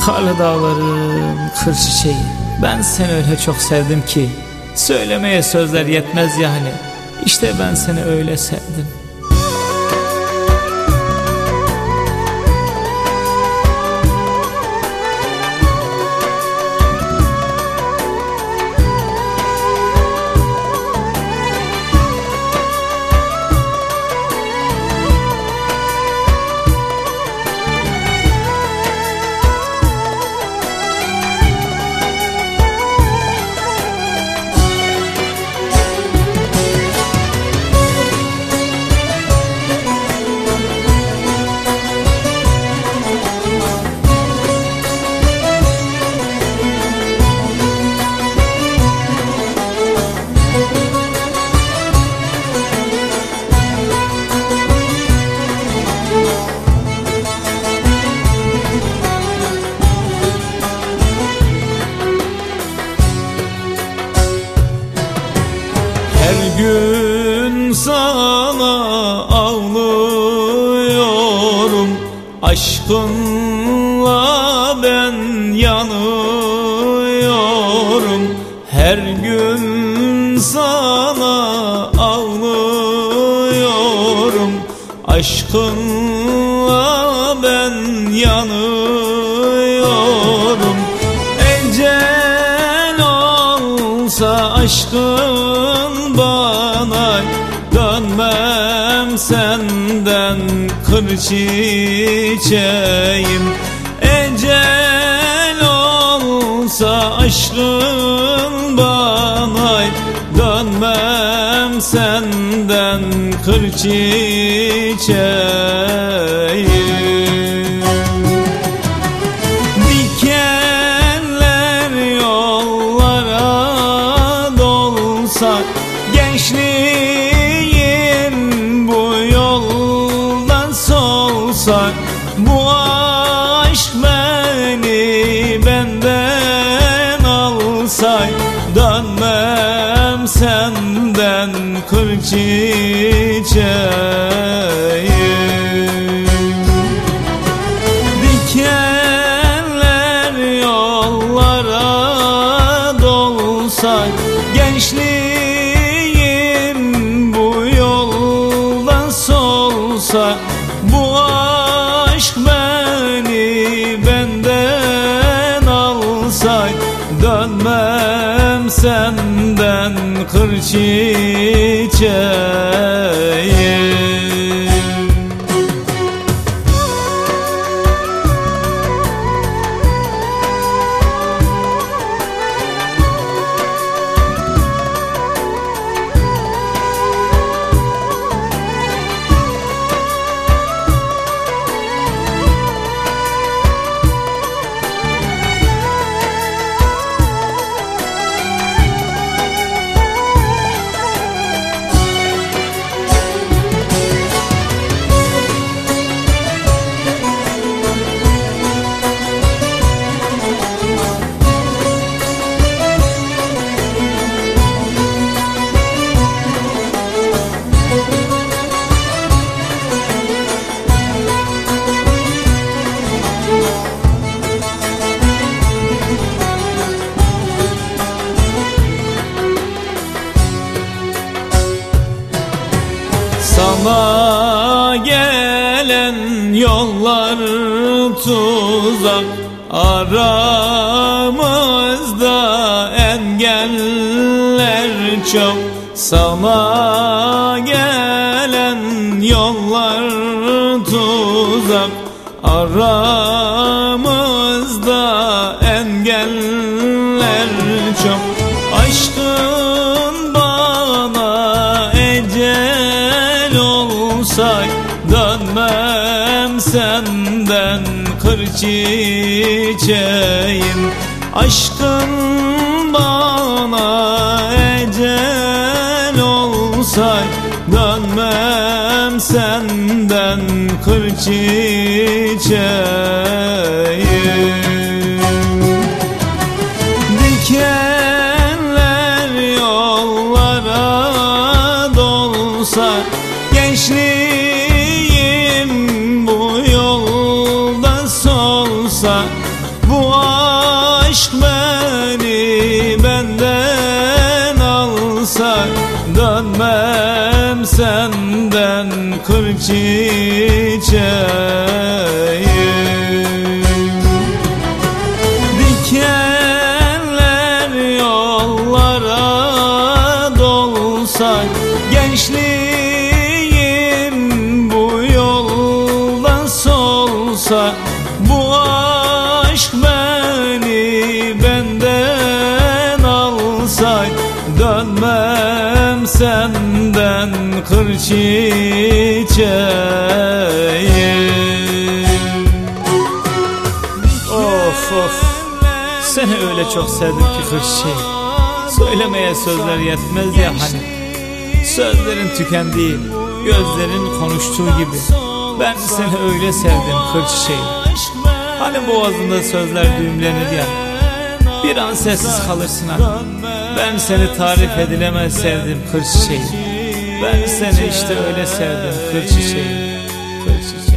Karlı dağlarım, kır çiçeği. Ben seni öyle çok sevdim ki Söylemeye sözler yetmez yani. İşte ben seni öyle sevdim sana ağlıyorum. Aşkınla ben yanıyorum. Her gün sana ağlıyorum. Aşkınla ben yanıyorum. Ecel olsa aşkın bana senden kır çiçeğim. Ecel olsa aşkın bana Dönmem senden kır çiçeğim solsa Bu aşk beni benden alsa Dönmem senden kır çiçeğim Dikenler yollara dolsa Gençliğim senden kır çiçeğim gelen yollar tuzak. Aramızda engeller çok. Sana gelen yollar tuzak. Aramızda çiçeğim. Aşkın bana ecel olsa Dönmem senden kır çiçeğim kır çiçeğim Dikenler yollara dolsa Gençliğim bu yolda solsa Bu aşk beni benden alsa Senden kır çiçeğim Of of. Seni öyle çok sevdim ki kır çiçeğim Söylemeye sözler yetmez ya hani. Sözlerin tükendiği, gözlerin konuştuğu gibi. Ben seni öyle sevdim kır çiçeğim Hani boğazında sözler düğümlenir ya. Bir an sessiz kalırsın hani Ben seni tarif edilemez sevdim kır çiçeğim. Ben seni işte öyle sevdim kır çiçeğim Kır çiçeğim